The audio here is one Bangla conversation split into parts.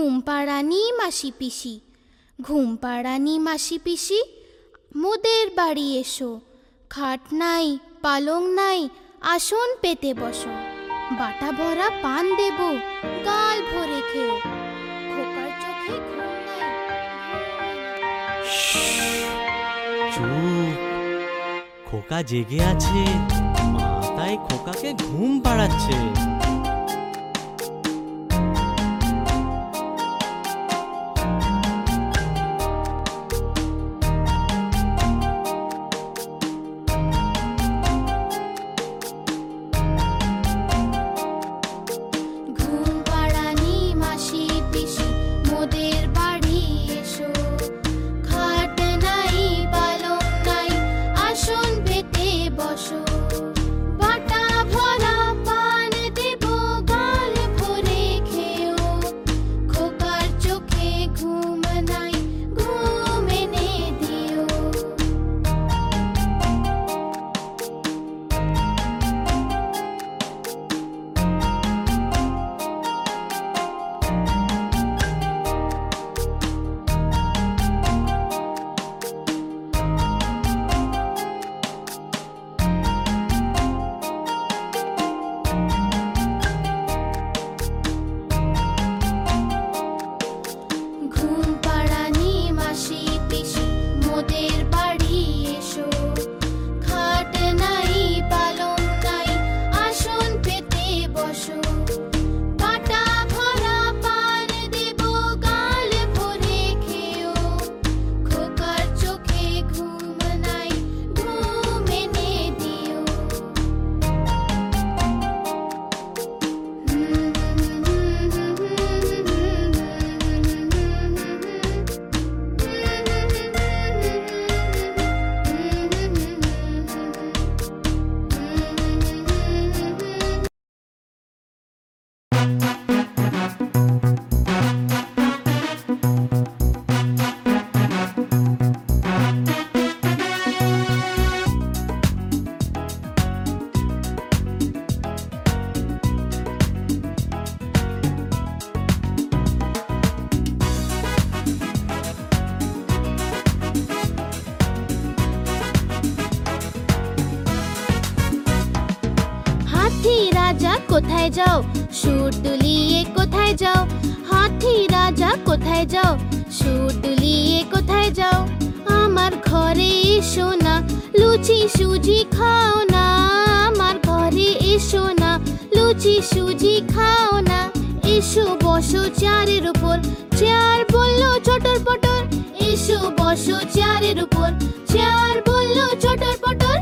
ঘুম পাড়ানি মাসি পিসি, ঘুম পাড়ানি মাসি পিসি, মোদের বাড়ি এসো, খাট নাই, পালং নাই, আসন পেতে বসো, বাটা ভরা পান দেব, গাল ভরে খেও খোকা জেগে আছে মা তাই খোকাকে ঘুম পাড়াচ্ছে। চেয়ার বলল চটর পটর, এসো বসো চেয়ারের উপর। চেয়ার বলল চটর পটর।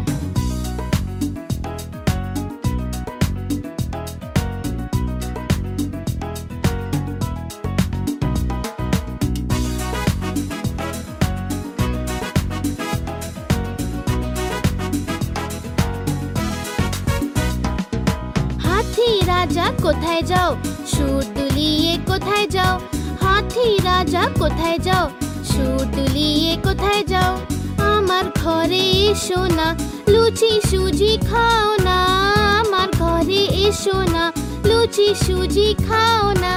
রাজা, কোথায় যাও? কোথায় যাও? সুতলিয়ে কোথায় যাও? আমার ঘরে এসো না, লুচি সুজি খাও না। আমার ঘরে এসো না, লুচি সুজি খাও না।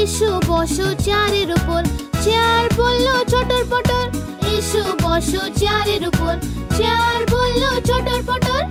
এসো বসো চারের উপর, চেয়ার বলল চটর পটর। এসো বসো চেয়ারের উপর, চেয়ার বলল চটর পটর।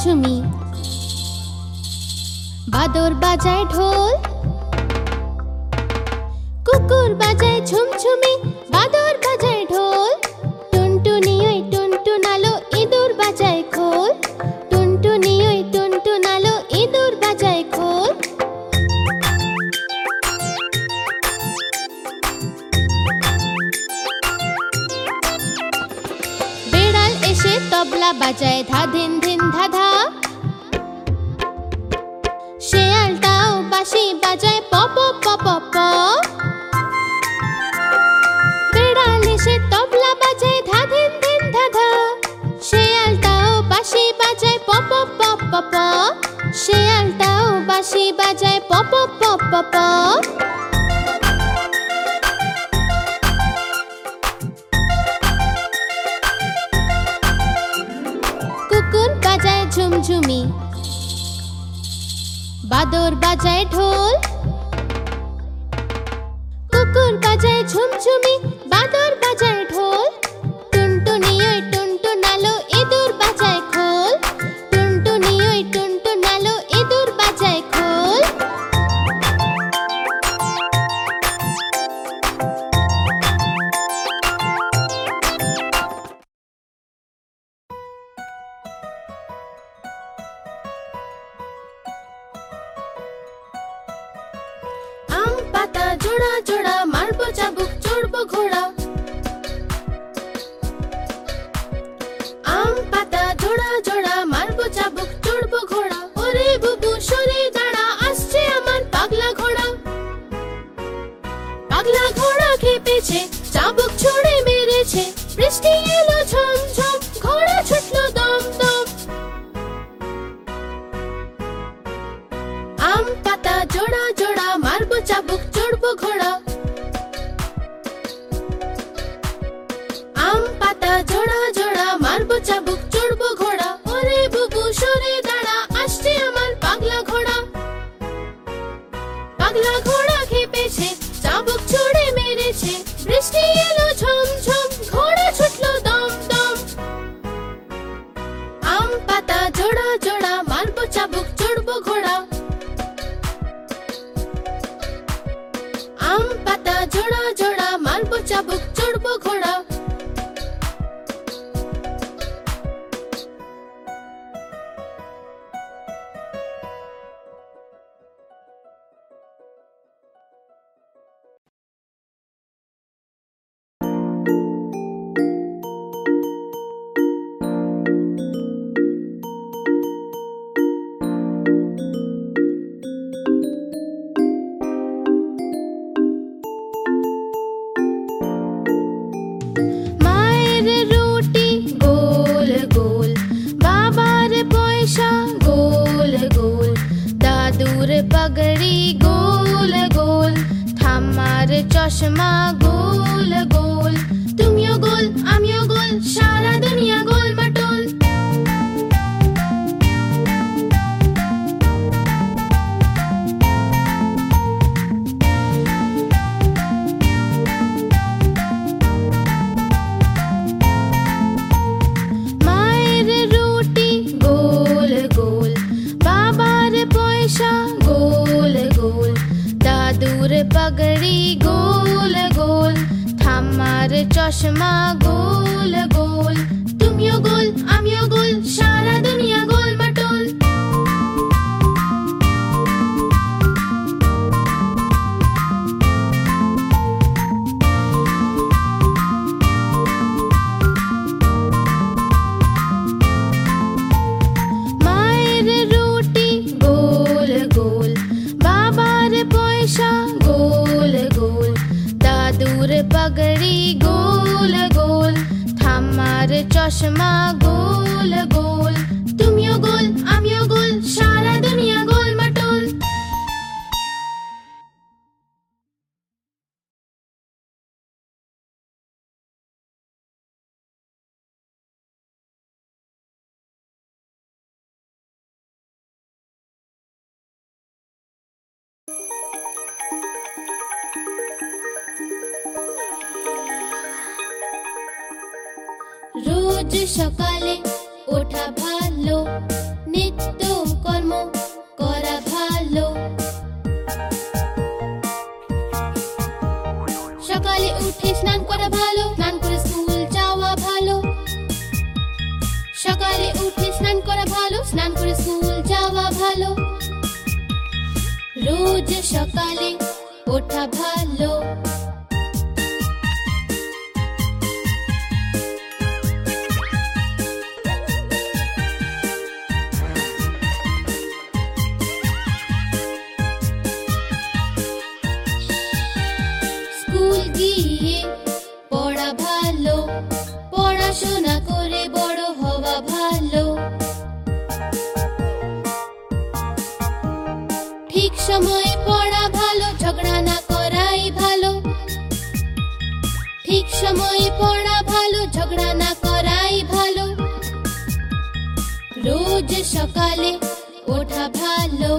ঝুমি বাদর বাজায় ঢোল। কুকুর বাজায় ঝুমঝুমি, বাদর বাজায় ঢোল। টুনটুনি ওই টুনটুন আলো ইঁদুর বাজায় খোল। টুনটুনি ওই টুনটুন আলো ইঁদুর বাজায় খোল। বেড়াল এসে তবলা বাজায় ধা ধিন ধিন ধা বাঁশি বাজায় প প প বেড়াল এসে তবলা বাজায় ধা, ধিন ধিন, ধা ধা। শেয়ালটাও বাঁশি বাজায় প প প শেয়ালটাও বাঁশি বাজায় প প প প প কুকুর বাজায় ঝুমঝুমি। বাদর বাজায় ঢোল। কুকুর বাজায় ঝুমঝুমি বাদর বাজায় জোড়া জোড়া মারবো চাবুক চড়বো ঘোড়া। আম, পাতা জোড়া জোড়া মারবো চাবুক চড়বো ঘোড়া। ওরে বুবু, সরে দাঁড়া, আসছে আমার পাগলা ঘোড়া। পাগলা ঘোড়া খেপেছে চাবুক ছুড়ে মেরেছে, বৃষ্টি এলো মারবো ঠাম্মার চশমা গোল গোল। তুমিও গোল আমিও গোল সারা দুনিয়া পাগড়ি গোল গোল ঠাম্মার চশমা গোল গোল। রোজ সকালে ওঠা ভালো। সময় পড়া ভালো, ঝগড়া না করাই ভালো। ঠিক সময়ে পড়া ভালো, ঝগড়া না করাই ভালো। রোজ সকালে ওঠা ভালো।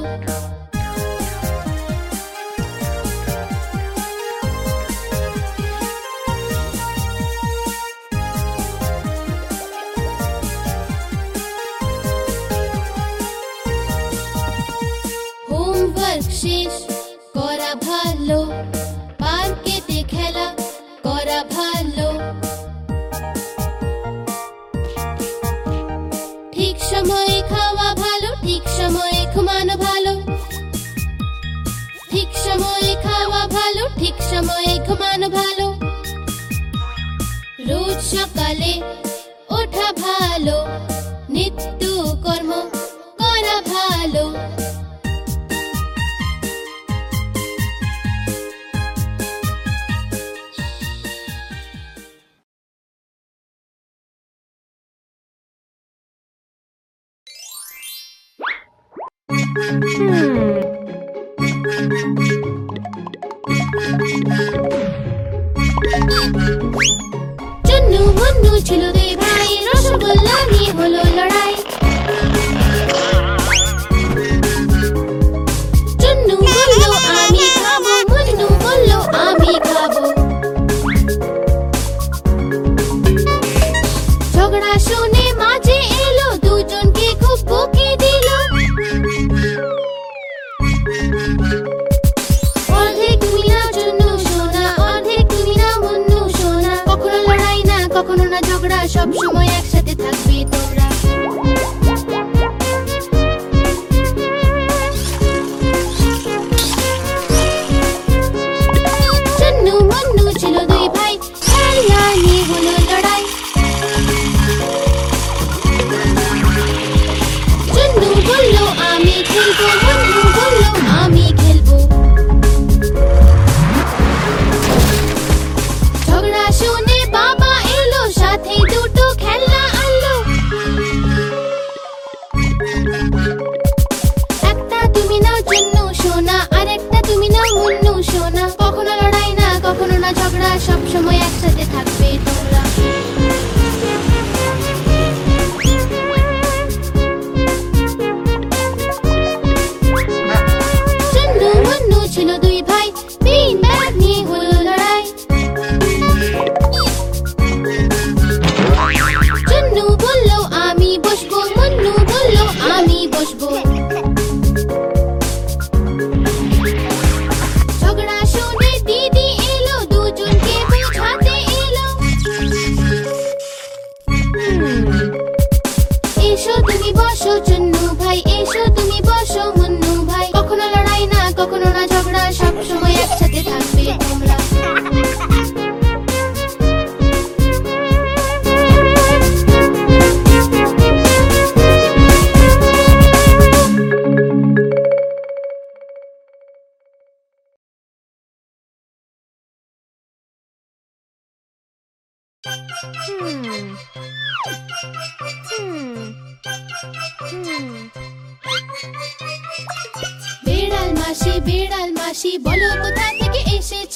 হাসি, বলো কোথা থেকে এসেছ?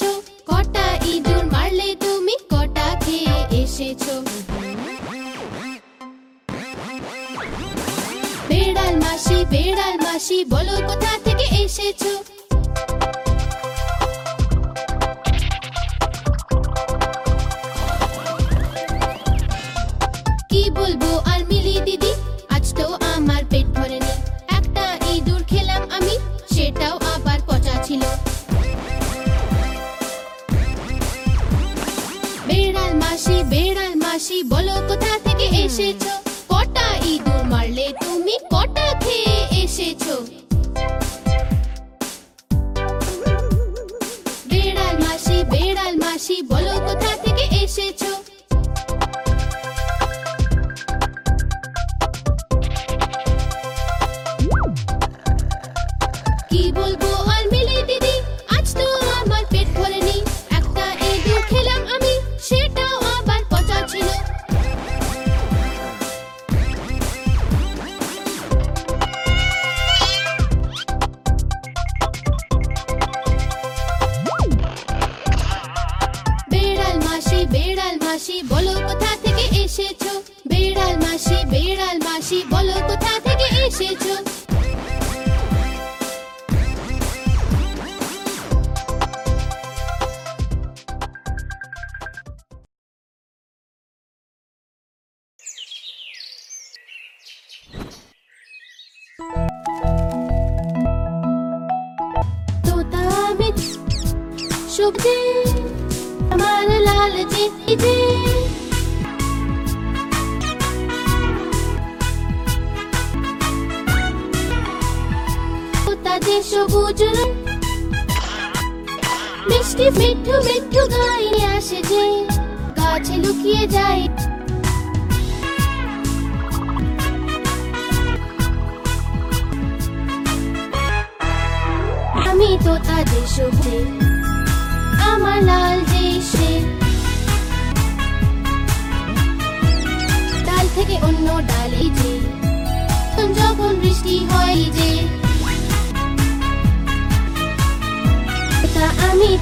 কটা ইঁদুর মারলে তুমি কটা খেয়ে এসেছ? বেড়াল মাসি বেড়াল মাসি, বলো কোথা থেকে এসেছ? কি বলব আর মিলি দিদি? মাসি বেড়াল মাসি, বলো কোথা থেকে এসেছ? কটা ইঁদুর মারলে তুমি কটা খেয়ে এসেছ? বেড়াল মাসি বেড়াল মাসি, বলো কোথা থেকে এসেছ? কি বলব Chichu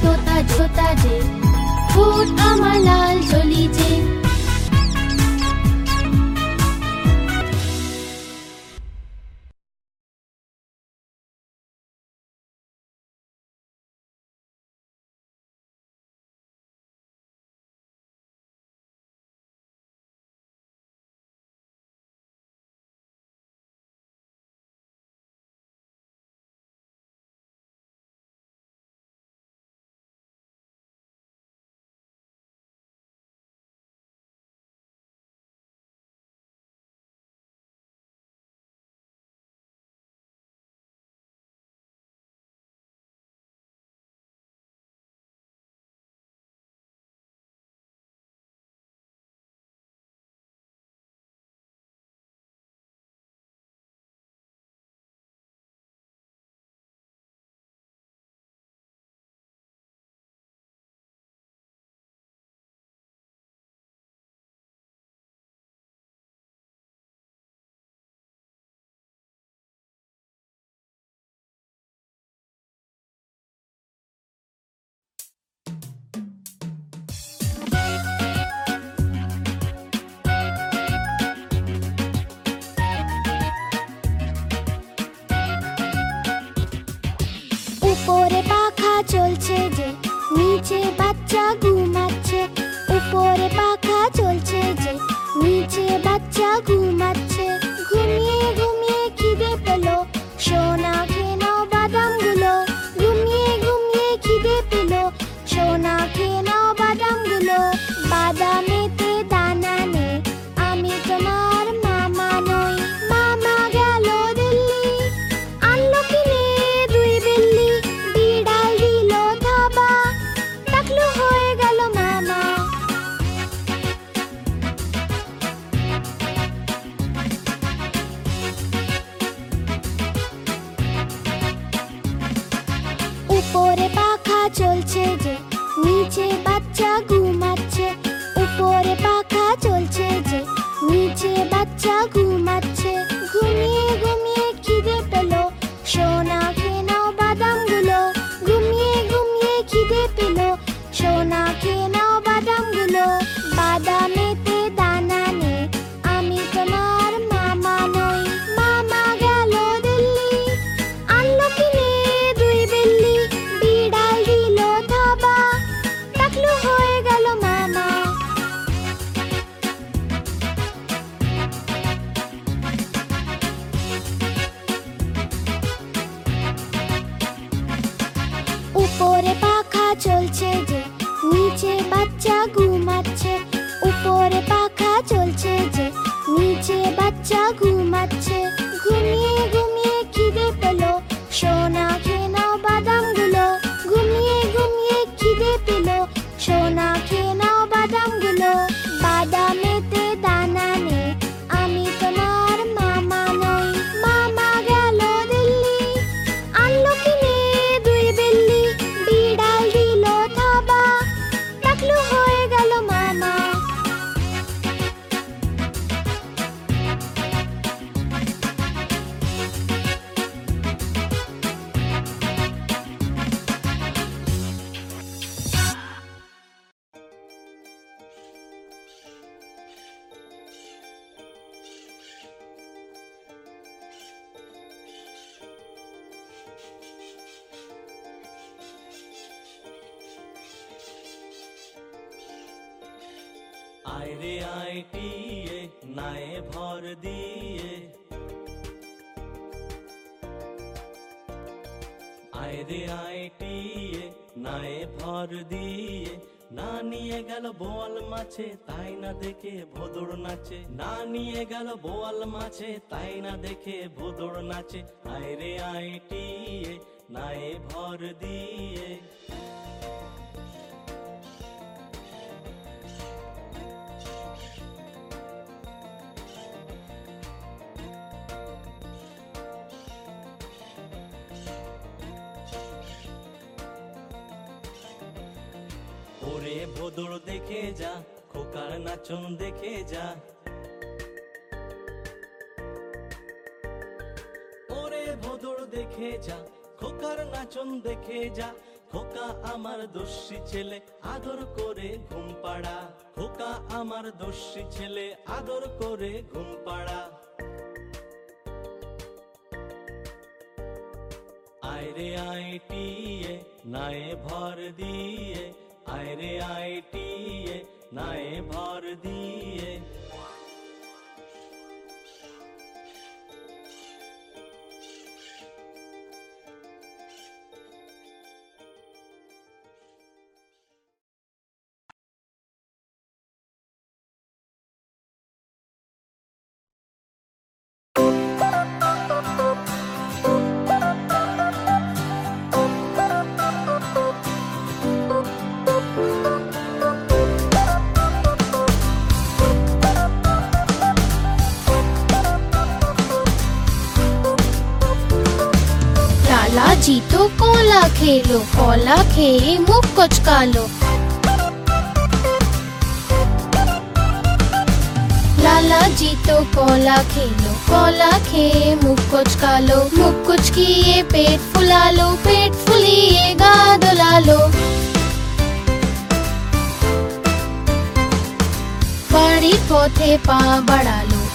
তোতা ছোতা যে ফুট আমার লাল চলি চলছে যে নিচে বাচ্চা ঘুমাচ্ছে উপরে পাখা চলছে যে নিচে বাচ্চা ঘুমাচ্ছে। 照顾 মাছে তাই না দেখে ভোদর নাচে। না নিয়ে গেল বোয়াল মাছে, তাই না দেখে ভোদর নাচে। আয় রে আয় ভর দিয়ে। ওরে ভোদর দেখে যা নাচন দেখে যা। ওরে ভোদর দেখে যা, খোকার নাচন দেখে যা। খোকা আমার দোষী ছেলে, আদর করে ঘুম পাড়া। খোকা আমার দোষী ছেলে, আদর করে ঘুম পাড়া। আয় রে আয় টিয়ে, নায়ে ভর দিয়ে। আয় রে আয় টিয়ে নায়ে ভর দিয়ে के मुख कुछ कालो लाला जी तो कोला खेलो, कोला खे मुख कुछ कालो कुछ किए, पेट फुला लो, पेट फुलिए गा दुला लो। बड़ी पोथे पा बड़ा लो